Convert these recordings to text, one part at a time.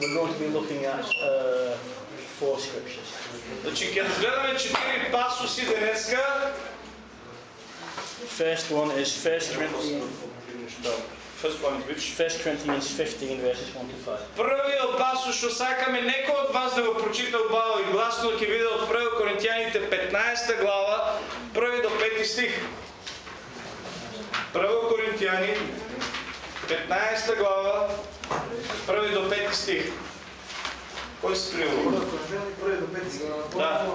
We're going to be looking at uh, four scriptures. Значи ќе разгледаме четири пасуси денеска. First one is 1 Corinthians, First one which 1 Corinthians 15, verses 1 to 5. Првиот пасус што сакаме некој од вас да го прочита убаво и гласно ќе биде од 1 Коринтијаните 15 глава, први до 5 стих. 1 Коринтијани 15 глава, първи до 5 стих. Кой се приема? Първи до 5 стих. Да.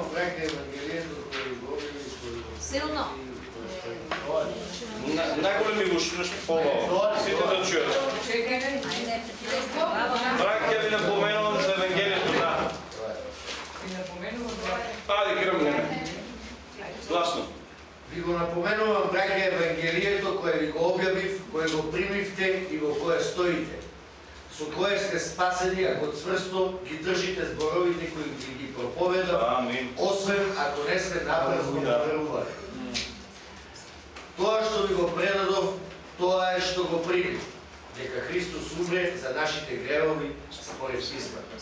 Силно. Най-големи го ще по-малко. Сите да чуят. Братя ви напоменувам за Евангелието, да. Аде, гръмнем. Гласно. Ви го напоменувам, браќа, Евангелието кое ви го објавив, кое го примивте и во кое стоите. Со кое сте спасени, ако цврсто ги држите зборовите кои ви ги проповедав, Амин. освен ако не сте напразно Да. верували. Тоа што ви го предадов, тоа е што го примив. Дека Христос умре за нашите гревови според писмата.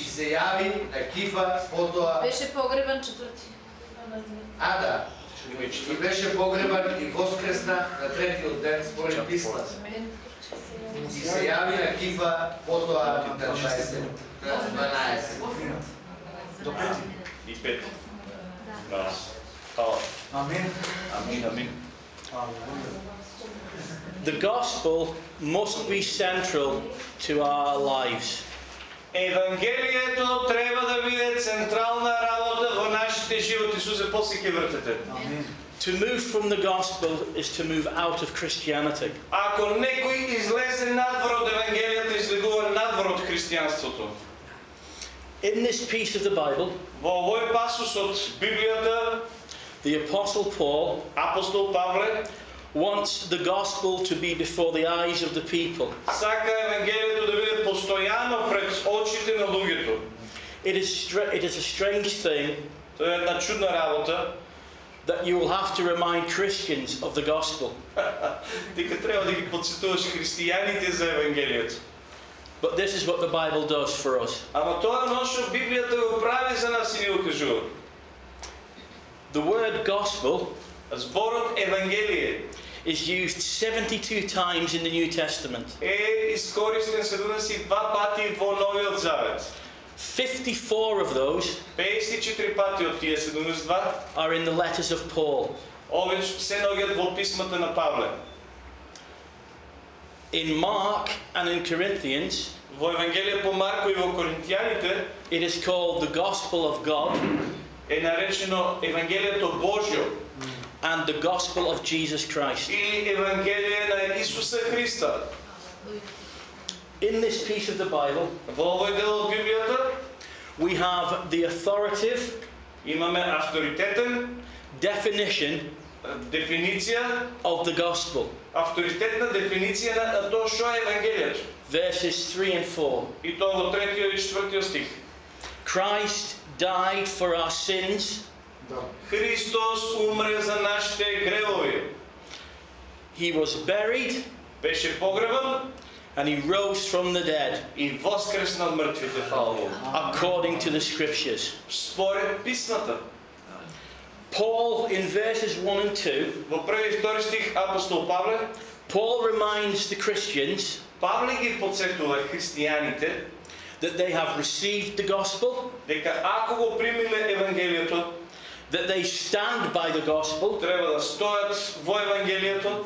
И се јави на Кифа, потоа Беше погребан четврти. А, да. И беше погребан и воскресна на третиот ден според писмата. И се јави на Кифа, потоа на 20, на 12. И пет. Да. Хала. Амин. Амин, амин. The gospel must be central to our lives. Евангелието треба да биде централна работа во нашите животи. Сузе, после ќе вртете. Амин. To move from the gospel is to move out of Christianity. Ако некој излезе надвор од Евангелието, излегува надвор од христијанството. In this piece of the Bible, Во овој пасус од Библијата, the Apostle Paul апостол Павле wants the gospel to be before the eyes of the people. сака Евангелието да биде постојано пред очите на луѓето. It is, stra- it is a strange thing Тоа е една чудна работа. that you will have to remind Christians of the gospel. Дека треба да ги подсетуваш христијаните за Евангелието. But this is what the Bible does for us. Ама тоа е оно што Библијата го прави за нас и ни го кажува. The word gospel Зборот Евангелие is used 72 times in the New Testament. е искористен 72 пати во Новиот Завет. 54 of those 54 пати од тие 72 are in the letters of Paul. овие се наоѓаат во писмата на Павле. In Mark and in Corinthians, Во Евангелие по Марко и во Коринтијаните it is called the gospel of God е наречено Евангелието Божјо and the gospel of Jesus Christ. или Евангелие на Исуса Христа. In this piece of the Bible, Во овој дел од Библијата we have the authoritative имаме авторитетен definition дефиниција, of the gospel, авторитетна дефиниција на тоа што е Евангелието. verses 3 and 4. И тоа во третиот и четвртиот стих. Christ died for our sins, Христос умре за нашите гревови. he was buried, Беше погребан and he rose from the dead, и воскресна од мртвите фала Богу. according to the scriptures. Според писмата. Paul, in verses 1 and 2, Во први и втори стих апостол Павле, Paul reminds the Christians Павле ги подсетува христијаните that they have received the gospel, дека ако го примиле Евангелието, that they stand by the gospel, треба да стојат во Евангелието,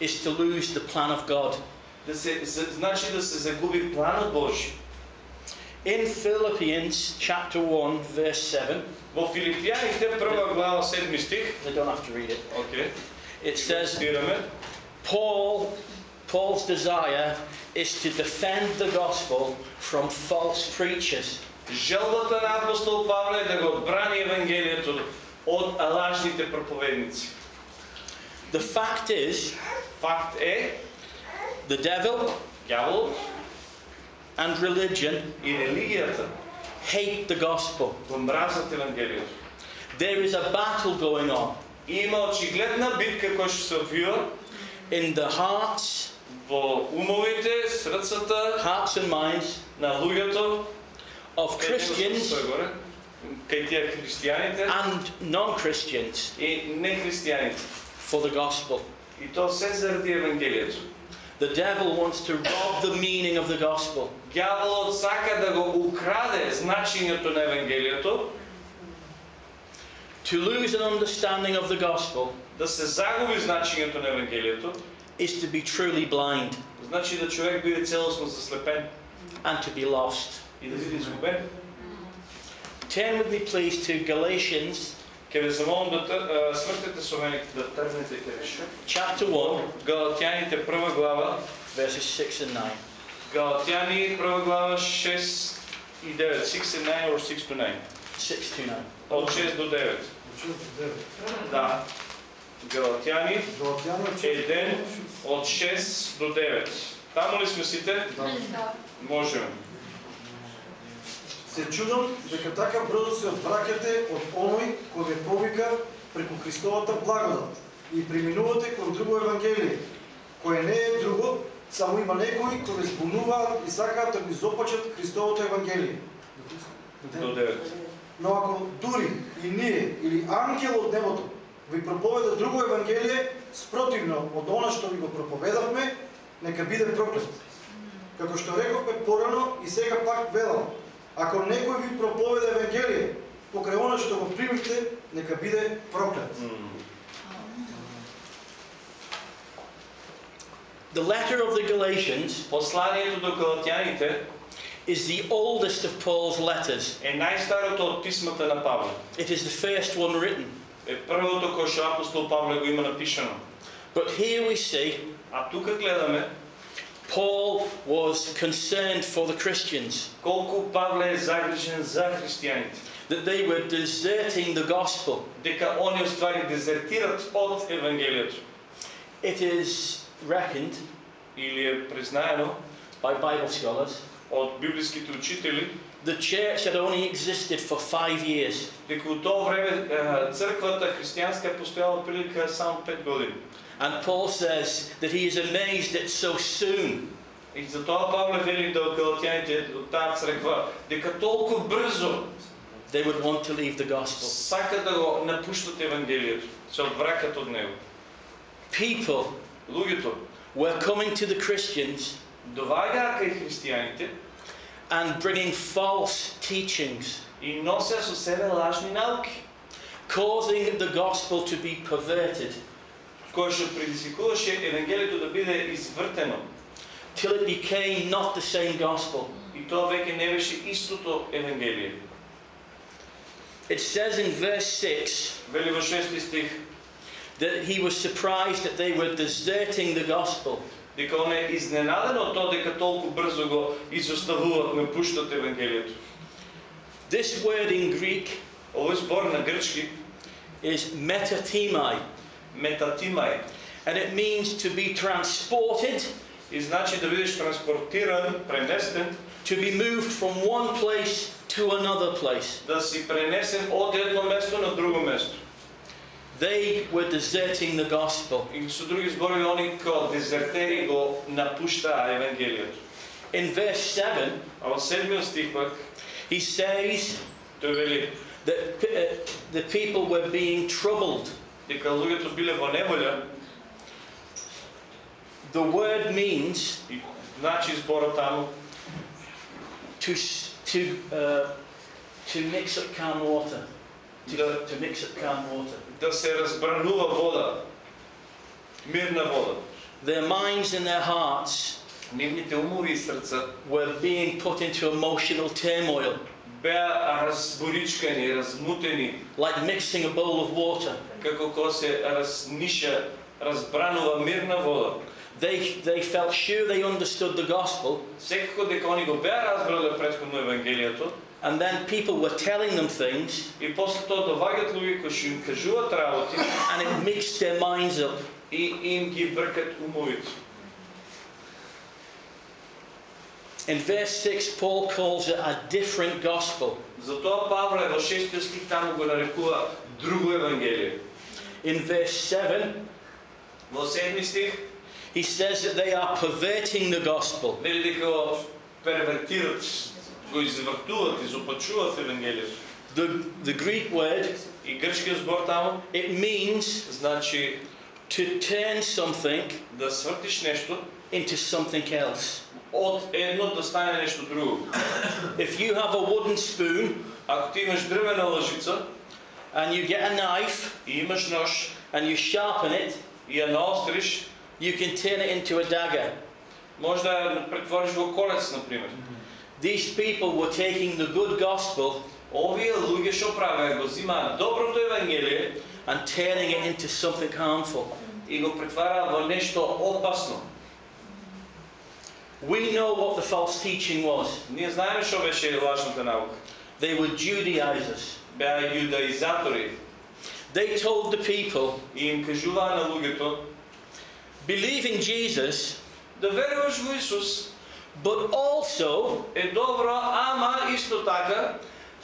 is to lose the plan of God. да се, за- значи да се загуби планот Божи. In Philippians chapter 1 verse 7, Во Филипјаните прва глава 7 стих, I don't have to read it. окей, It says цитираме, Paul Paul's desire is to defend the gospel from false preachers. Желбата на апостол Павле е да го отбрани Евангелието от лажните проповедници. The fact is, Факт е, the devil дявол and religion и религията hate the gospel. го мразят Евангелието. There is a battle going on И има очигледна битка която ще се отвива in the hearts, во умовите, срцата hearts and minds на луѓето, of кај нема Christians што е горе, кај тие христијаните and non-Christians и нехристијаните. for the gospel. И то се заради Евангелието. The devil wants to rob the meaning of the gospel. Дјаволот сака да го украде значењето на Евангелието, To lose an understanding of the gospel да се загуби значењето на Евангелието, is to be truly blind значи да човек биде целосно заслепен and to be lost. и да биде изгубен. Turn with me, please, to Galatians Ке ве замолам да свртете со мене да тргнете кај Ше. chapter 1, Галатјаните прва глава, verses 6 and 9. Галатјани прва глава 6 и 9, 6 and 9 or 6 to 9. 6 to 9. Од 6 до 9. Да. Галатјани Галатяни от 1 од 6 до 9. Таму ли сме сите? Да. Можеме. Се чудам дека така брзо се одвраќате од оној кој ве повика преку Христовата благодат и преминувате кон друго евангелие, кое не е друго, само има некои кои збунуваат и сакаат да ви зопачат Христовото евангелие. До 9. Но ако дури и ние или ангел од небото ви проповеда друго евангелие спротивно од она што ви го проповедавме, нека биде проклет. Како што рековме порано и сега пак велам, ако некој ви проповеда евангелие покрај она што го примивте, нека биде проклет. The letter of the Galatians Посланието до Галатјаните is the oldest of Paul's letters. е најстарото од писмата на Павле. It is the first one written. Е првото кој што апостол Павле го има напишано. But here we see А тука гледаме Paul was concerned for the Christians, колку Павле е загрижен за христијаните. that they were deserting the gospel. Дека они уствари дезертират од Евангелието. It is reckoned Или е признаено by Bible scholars од библиските учители the church had only existed for five years. дека у тоа време е, црквата христијанска е постојала прилика само 5 години. And Paul says that he is amazed that so soon И затоа Павле вели до галатјаните од таа црква дека толку брзо they would want to leave the gospel. сакат да го напуштат Евангелието, се одвраќат од него. People Луѓето were coming to the Christians доваѓаат кај христијаните and bringing false teachings, и носеа со себе лажни науки, causing the gospel to be perverted кој што предизвикуваше Евангелието да биде извртено. till it became not the same gospel. И тоа веќе не беше истото Евангелие. It says in verse 6 Вели во 6 стих, that he was surprised that they were deserting the gospel. дека он е изненаден од тоа дека толку брзо го изоставуваат, напуштат Евангелието. This word in Greek Овој збор на грчки is metatimai, метатимај and it means to be transported, и значи да бидеш транспортиран, преместен, to be moved from one place to another place. да си пренесен од едно место на друго место. They were deserting the gospel. И со други зборови, они како дезертери го напуштаа Евангелието. In verse 7, А во седмиот стих пак, he says тој вели that uh, the people were being troubled. дека луѓето биле во неволја, The word means и значи зборот таму to, s- to, uh, to mix up calm water. To, Да. to mix up calm water. да се разбранува вода, мирна вода. Their minds and their hearts Нивните умови и срца were being put into emotional turmoil, беа разборичкани, размутени, like mixing a bowl of water. како кога се разниша, разбранува мирна вода. they, they felt sure they understood the gospel, Секако дека они го беа разбрале претходно евангелието and then people were telling them things, и после тоа доаѓаат луѓе кои што им кажуваат работи and it mixed their minds up. и им ги бркат умовите. In verse 6, Paul calls it a different gospel. Затоа Павле во 6 стих таму го нарекува друго евангелие. In verse 7, Во 7 стих he says that they are perverting the gospel. вели дека го первертират, го извртуваат, изопачуваат евангелието. The, the Greek word, И грчкиот збор таму it means значи to turn something да свртиш нешто into something else. од едно да стане нешто друго. If you have a wooden spoon Ако ти имаш дрвена лъжица and you get a knife и имаш нож and you sharpen it, и я наостриш, you can turn it into a dagger. може да я претвориш во колец, например. These people were taking the good gospel Овие луѓе што правеа го зимаат доброто евангелие and turning it into something harmful. и го претвараа во нешто опасно. We know what the false teaching was. Ние знаеме што беше лажната наука. They were Judaizers. Беа јудаизатори They told the people, и им кажуваа на луѓето believe in Jesus, да веруваш во Исус but also е добро, ама исто така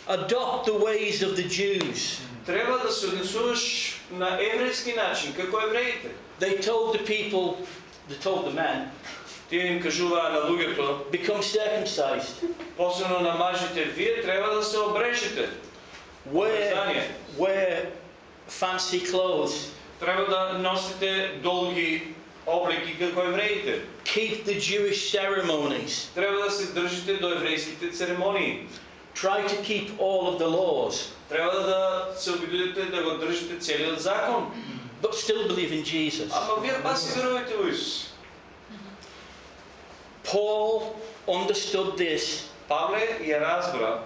adopt the ways of the Jews. треба да се однесуваш на еврејски начин, како евреите. They told the people, they told the men, Тие им кажуваа на луѓето, become circumcised, посебно на мажите, вие треба да се обрежете. wear, Обрезание. wear fancy clothes, Треба да носите долги облеки како евреите. keep the Jewish ceremonies, Треба да се држите до еврејските церемонии. try to keep all of the laws, Треба да се обидете да го држите целиот закон. but still believe in Jesus. Ама вие пак си верувате во Исус. Paul understood this Павле ја разбра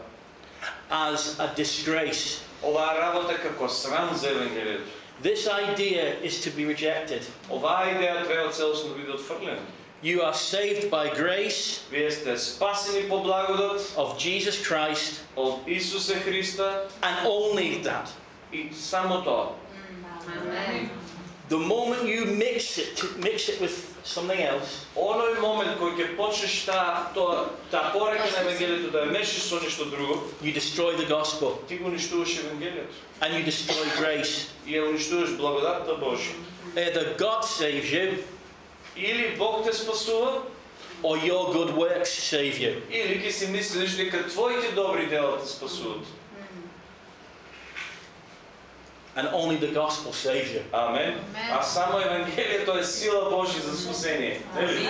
as a disgrace. оваа работа како срам за евангелието. This idea is to be rejected. Оваа идеја треба целосно да биде отфрлена. You are saved by grace Вие сте спасени по благодат of Jesus Christ од Исуса Христа and only that. и само тоа. Амен. The moment you mix it, mix it with something else, Оној момент кој ќе почнеш таа тоа таа порака на евангелието да ја мешиш со нешто друго, you destroy the gospel ти го уништуваш евангелието and you destroy grace. и ја уништуваш благодатта Божја. Either God saves you Или Бог те спасува, or your good works save you. или ќе си мислиш дека твоите добри дела те спасуваат. And only the gospel saves you. Амен. Амен. А само евангелието е сила Божја за спасение. Нели?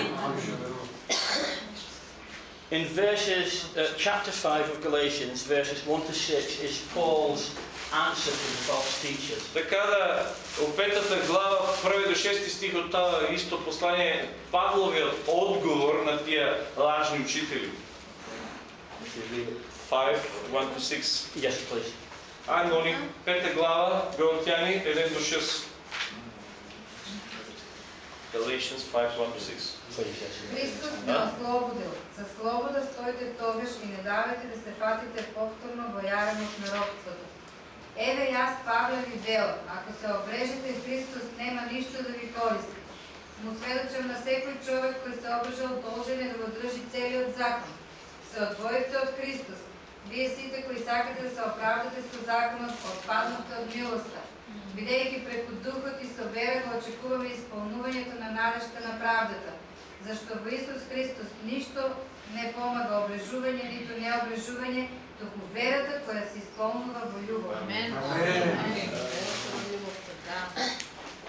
In verses, uh, chapter 5 of Galatians, verses 1 to 6, is Paul's answer to the false teachers. Така да, у петата глава, први до шести стих од таа исто послание, Павловиот одговор на тие лажни учители. 5, 1 to 6. Yes, please. Ангони, пета глава, Галатяни, 1 до 6. Galatians 5:1-6. Христос ме ослободил. Със слобода стойте тогаш и не давайте да се патите повторно боярен от наробството. Еве аз Павла ви дел, ако се обрежете в Христос, нема нищо да ви користи. Но сведочам на всеки човек, който се обрежал, дължен е да го държи целият закон. Се отвоите от Христос, вие сите кои сакате да се оправдате со законот, отпаднате од милоста. Бидејќи преку духот и со вера го очекуваме исполнувањето на надежта на правдата. Зашто во Исус Христос ништо не помага обрежување, ниту необрежување, туку верата која се исполнува во љубов. Амен.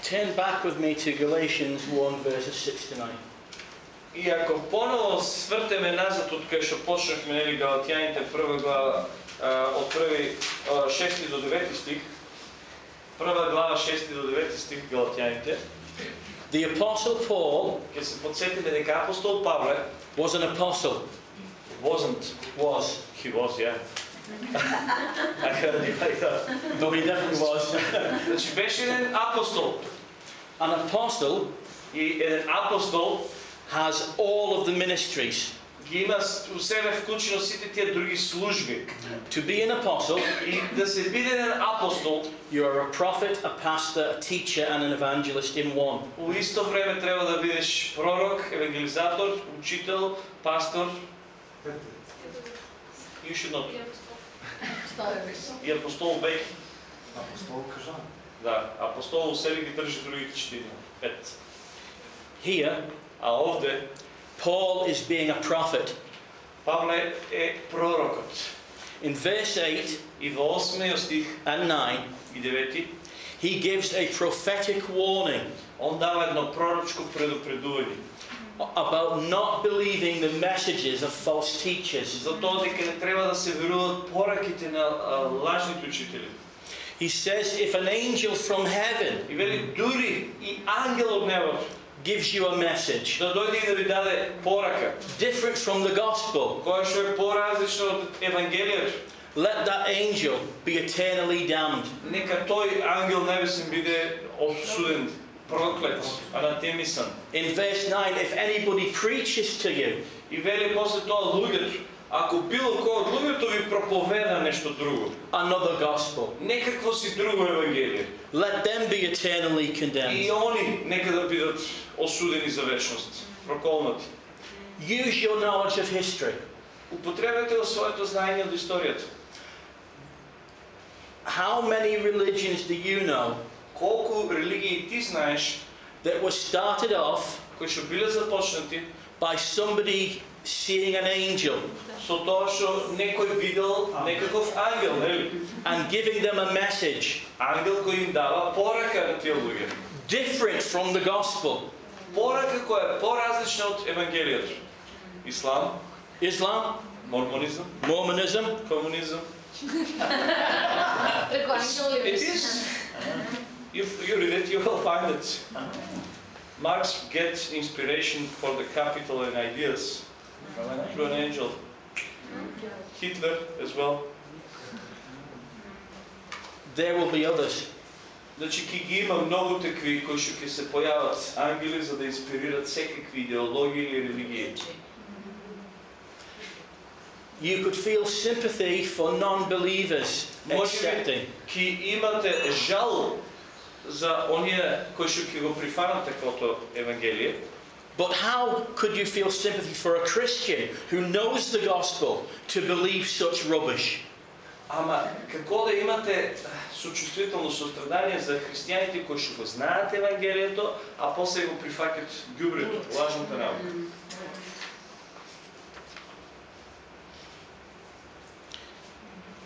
Turn back with me to Galatians 1, verses 6 to 9. И ако поново свртеме назад од кај што почнавме нели Галатјаните прва глава а, од први а, 6 до 9 стих, прва глава 6 до 9 стих Галатјаните, The Apostle Paul ќе се подсетиме дека апостол Павле was an apostle, wasn't was, he was yeah. I heard it like that. though he definitely was. Значи беше еден апостол. An apostle И еден апостол has all of the ministries. ги има у себе вклучено сите тие други служби. To be an apostle, И да се биде еден апостол, you are a prophet, a pastor, a teacher, and an evangelist in one. у исто време треба да бидеш пророк, евангелизатор, учител, пастор. You should not. И апостол беки. Апостол кажа. Да, апостол у себе ги држи другите четири. Пет. Here, А овде Paul is being a prophet. Павле е пророкот. In verse 8 И во 8 стих and 9, и 9 he gives a prophetic warning он дава едно пророчко предупредување about not believing the messages of false teachers. за тоа дека не треба да се веруваат пораките на а, лажните учители. He says if an angel from heaven И вели дури и ангел од небото gives you a message. Da. Different from the gospel. Let that angel be eternally damned. In verse 9, if anybody preaches to you, i veli posle toga lugat, ако било кој од луѓето ви проповеда нешто друго, another gospel, некакво си друго евангелие, let them be eternally и condemned. они нека да бидат осудени за вечност, проколнати. Use your knowledge of history. Употребете своето знаење од историјата. How many religions do you know Колку религии ти знаеш that were started off кои што биле започнати by somebody seeing an angel со тоа што некој видел некаков ангел, нели? and giving them a message Ангел кој им дава порака на тие луѓе. different from the gospel? Порака која е поразлична од евангелието. Ислам, Islam, мормонизам, Mormonism, комунизам. Преко ангелови. It is. You, you read it, you will find it. Marx gets inspiration for the capital and ideas through an angel. Hitler as well. there will be others. Значи ки ги има многу такви кои што ќе се појават ангели за да инспирират секакви идеологии или религии. You could feel sympathy for non believers Може би accepting. ќе имате жал за оние кои што ќе го прифанат таквото евангелие, But how could you feel sympathy for a Christian who knows the gospel to believe such rubbish? ама како да имате сочувствително сострадание за христијаните кои што го знаат евангелието, а после го прифаќат ѓубрето, лажната наука.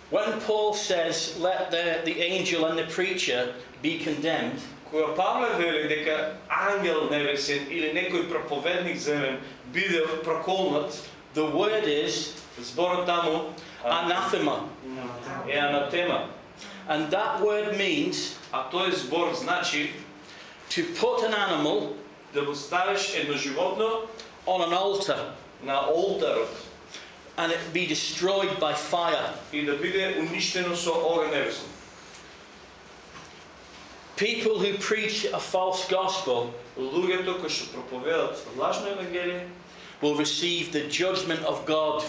When Paul says, let the, the angel and the preacher be condemned, Кога Павле вели дека ангел небесен или некој проповедник земен биде проколнат, the word is зборот таму а, anathema. е анатема. And that word means А тој збор значи to put an animal да го ставиш едно животно on an altar на олтарот and it be destroyed by fire. и да биде уништено со оган небесен. People who preach a false gospel Луѓето кои што проповедат лажно евангелие, will receive the judgment of God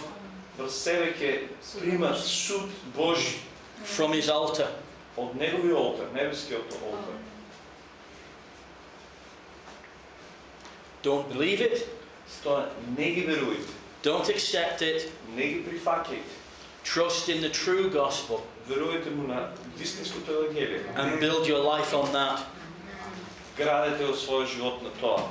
врз себе ќе примат суд Божи from his altar. од неговиот олтар, небескиот олтар. Don't believe it, Стоа не ги верујте, don't accept it, не ги прифаќајте. trust in the true gospel Верујте му на вистинското евангелие. and build your life on that. Градете во својот живот на тоа.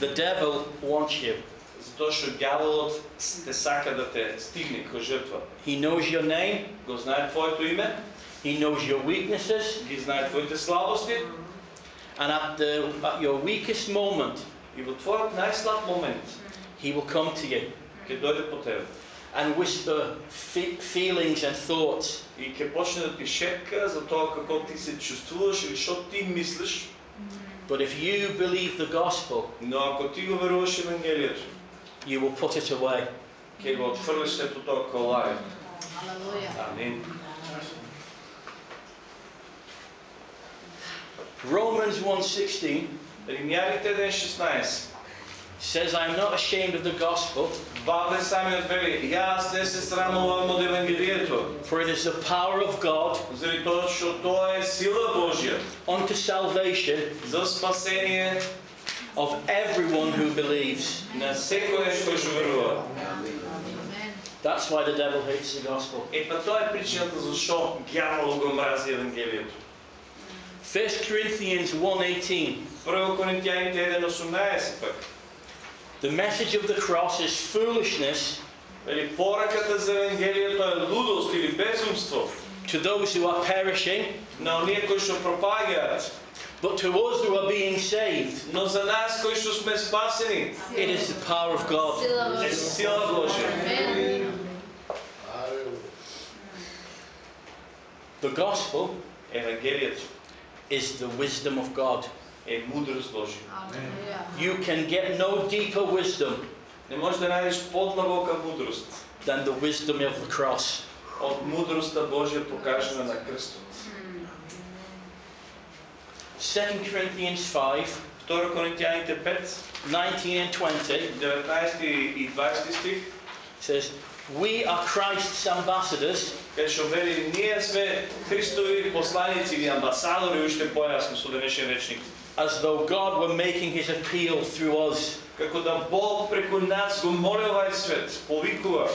The devil wants you. Затоа што ѓаволот те сака да те стигне кој жртва. He knows your name, Го знае твоето име, he knows your weaknesses, ги знае твоите слабости and at, the, at your weakest moment, и во твојот најслаб момент he will come to you ќе дојде по тебе and whisper fe- feelings and thoughts. и ќе почне да ти шепка за тоа како ти се чувствуваш или што ти мислиш, But if you believe the gospel, но ако ти го веруваш евангелието, you will put it away. ќе го отфрлиш сето тоа како лаја. Алелуја. Амин. Romans 1:16 Римјаните 1.16. says, I am not ashamed of the gospel, Павле самиот вели, јас не се срамувам од Евангелието, for it is the power of God заради тоа што тоа е сила Божја unto salvation за спасение of everyone who believes. на секој кој што верува. Amen. That's why the devil hates the gospel. Е, па тоа е причината зашо ѓаволот го мрази Евангелието. 1 Corinthians 1.18 Прво Коринтијаните 1.18 пак. The message of the cross is foolishness Вели, пораката за Евангелието е лудост или безумство to those who are perishing, на оние кои што пропагаат, but to us who are being saved, но за нас кои што сме спасени, it is the power of God. Сила е Божја. сила Божја. Amen. The gospel Евангелието is the wisdom of God. е мудрост Божја. Алелуја. You can get no deeper wisdom Не можеш да најдеш подлабока мудрост than the wisdom of the cross. од мудростта Божја покажана на крстот. 2 Corinthians 5, 2 Коринтијаните 5, 19 and 20 19 и 20 стих, says, We are Christ's ambassadors, кај што вели ние сме Христови посланици или амбасадори уште појасно со денешен речник. as though God were making his appeal through us. Како да Бог преку нас го моли овај свет, повикува.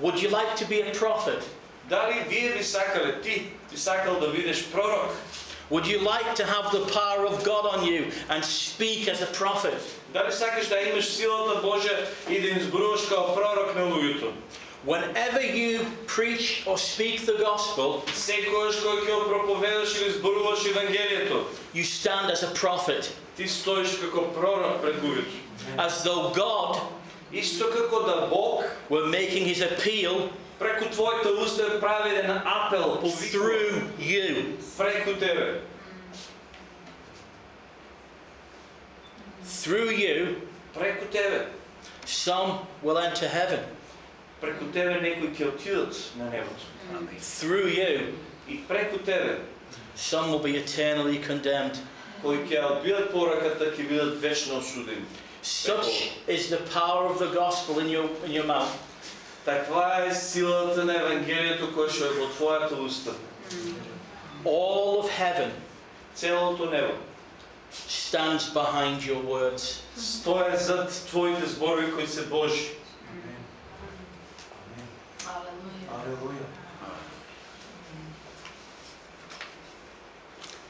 Would you like to be a prophet? Дали вие би сакале, ти би сакал да бидеш пророк? Would you like to have the power of God on you and speak as a prophet? Дали сакаш да имаш силата Божја и да им зборуваш као пророк на луѓето? Whenever you preach or speak the gospel, Секојаш кој ќе го проповедаш или зборуваш Евангелието, you stand as a prophet, ти стоиш како пророк пред луѓето. as though God Исто како да Бог were making his appeal преку твоите уста е прави еден апел, повикува through you. преку тебе. Through you, Преку тебе. some will enter heaven. Преку тебе некои ќе отидат на небото. Through you, И преку тебе, some will be eternally condemned. кои ќе одбијат пораката, ќе бидат вечно осудени. Such is the power of the gospel in your, in your mouth. Таква е силата на Евангелието кој што е во твојата уста. All of heaven Целото небо stands behind your words. стои зад твоите зборови кои се Божи.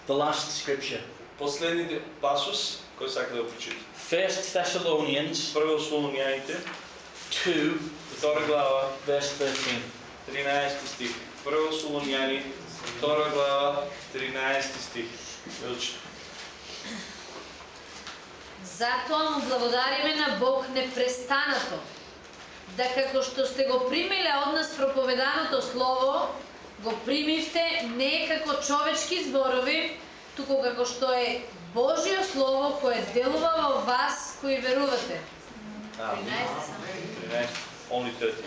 The last scripture. Последниот пасус кој сака да го прочита. 1 Thessalonians Прво Солуњаните, 2, втора глава, verse 13. 13 стих. Прво Солуњани, втора глава, 13 стих. Милче. Затоа му благодариме на Бог непрестанато, да како што сте го примиле од нас проповеданото слово, го примивте не како човечки зборови, туку како што е Божјо слово кое делува во вас кои верувате. Амин. 13 само. 13. Only 13.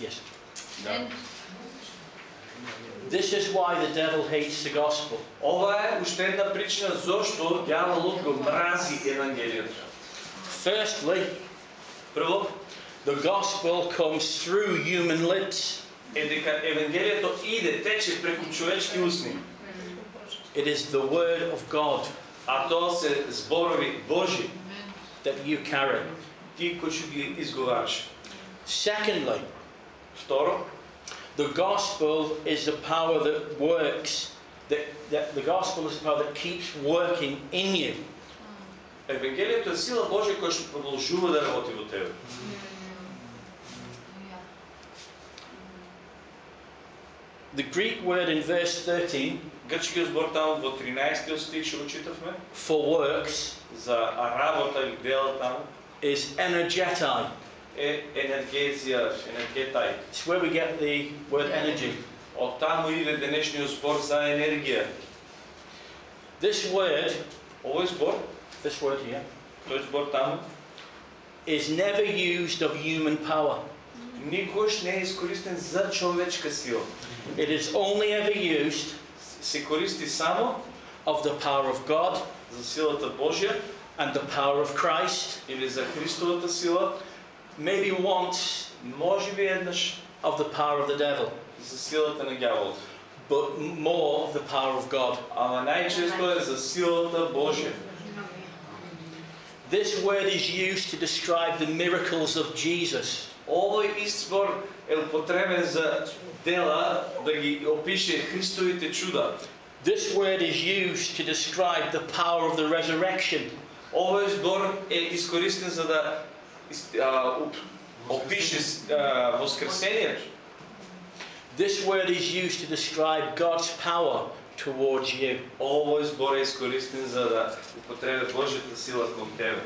Yes. Да. Amen. This is why the devil hates the gospel. Ова е уште една причина зошто ѓаволот го мрази Евангелието. Firstly, Прво, the gospel comes through human lips. е дека Евангелието иде, тече преку човечки усни. It is the word of God А тоа се зборови Божи, that you carry. ти кои што ги изговараш. Secondly, Второ, the gospel is the power that works. That, that the gospel is the power that keeps working in you. Евангелието е сила Божја која што продолжува да работи во тебе. The Greek word in verse 13 Грчкиот збор таму во 13 стих што го читавме for works за работа или дела таму is energetai. е енергезија, енергетај. It's where we get the word energy. Од таму иде денешниот збор за енергија. This word, Овој збор, this word here, тој збор таму, is never used of human power. никош не е искористен за човечка сила. It is only ever used Се користи само of the power of God за силата Божја and the power of Christ, или за Христовата сила, maybe once може би еднаш of the power of the devil, за силата на ѓаволот. but more of the power of God. Ама најчесто е за силата Божја. This word is used to describe the miracles of Jesus. Овој избор е употребен за дела да ги опише Христовите чуда. This word is used to describe the power of the resurrection. Овој збор е искористен за да ис- а, уп- опише а, воскресението. This word is used to describe God's power towards you. Овој збор е искористен за да употребе Божјата сила кон тебе.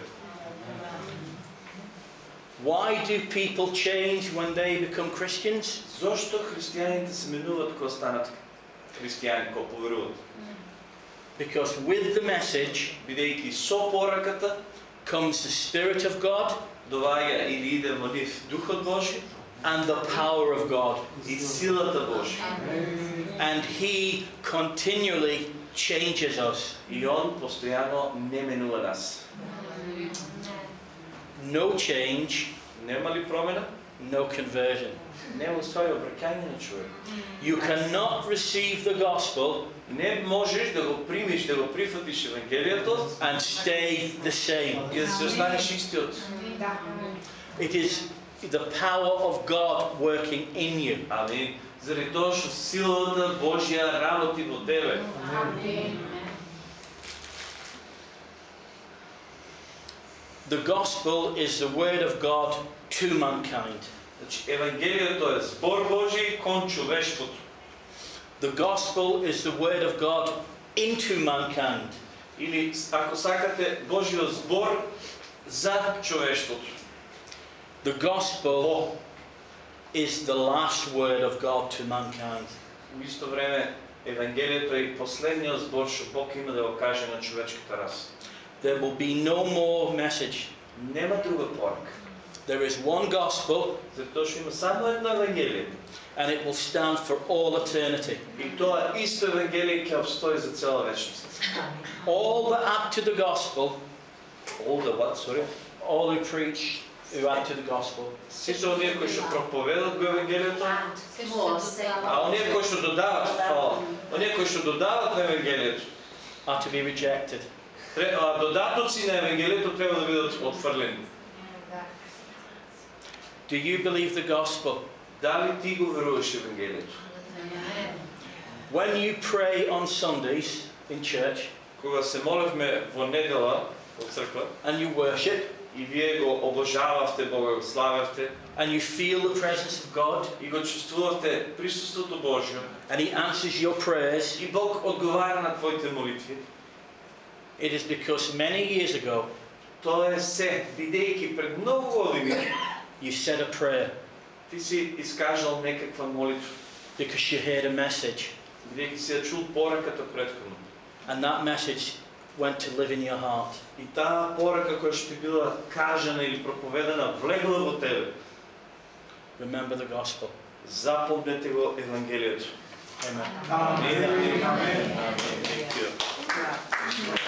Why do people change when they become Christians? Зошто христијаните се менуваат кога станат христијани, кога поверуваат? Because with the message Бидејќи со пораката comes the Spirit of God доаѓа или иде во нив Духот Божи and the power of God. и силата Божја. And He continually changes us. И Он постојано не менува нас. No change, Нема ли промена? no conversion. Нема уствари обраќање на човек. You cannot receive the gospel Не можеш да го примиш, да го прифатиш Евангелието and stay the same. и да се останеш истиот. Да. It is the power of God working in you. Ами, заради тоа што силата Божја работи во тебе. The gospel is the word of God to mankind. Значи, Евангелието е збор Божи кон човештвото. The gospel is the word of God into mankind. Или, ако сакате, Божиот збор за човештвото. The gospel is the last word of God to mankind. В исто време, Евангелието е и последниот збор што Бог има да го каже на човечката раса. There will be no more message. Нема друга порака. There is one gospel Затоа што има само едно Евангелие. and it will stand for all eternity. И тоа исто Евангелие ќе обстои за цела вечност. All that add to the gospel, All the what, sorry? all who preach, who add to the gospel, Сите оние кои што проповедат го Евангелието, Се а оние кои што додават, фала, оние кои што додават на Евангелието, are to be rejected. тре- а, додатоци на Евангелието треба да бидат отфрлени. Do you believe the gospel? Дали ти го веруваш Евангелието? When you pray on Sundays in church Кога се молевме во недела во црква and you worship и вие го обожававте Бога, го славевте and you feel the presence of God и го чувствувавте присуството Божјо and He answers your prayers, и Бог одговара на твоите молитви, it is because many years ago тоа е се, бидејќи пред многу години you said a prayer ти си искажал некаква молитва, because you heard a message бидејќи си ја чул пораката претходно. and that message went to live in your heart. И таа порака која што ти била кажана или проповедана влегла во тебе. Remember the gospel. Запомнете го Евангелието. Amen. Амин. Амин. Амин. Thank you.